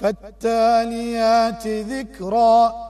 فالتاليات ذكرا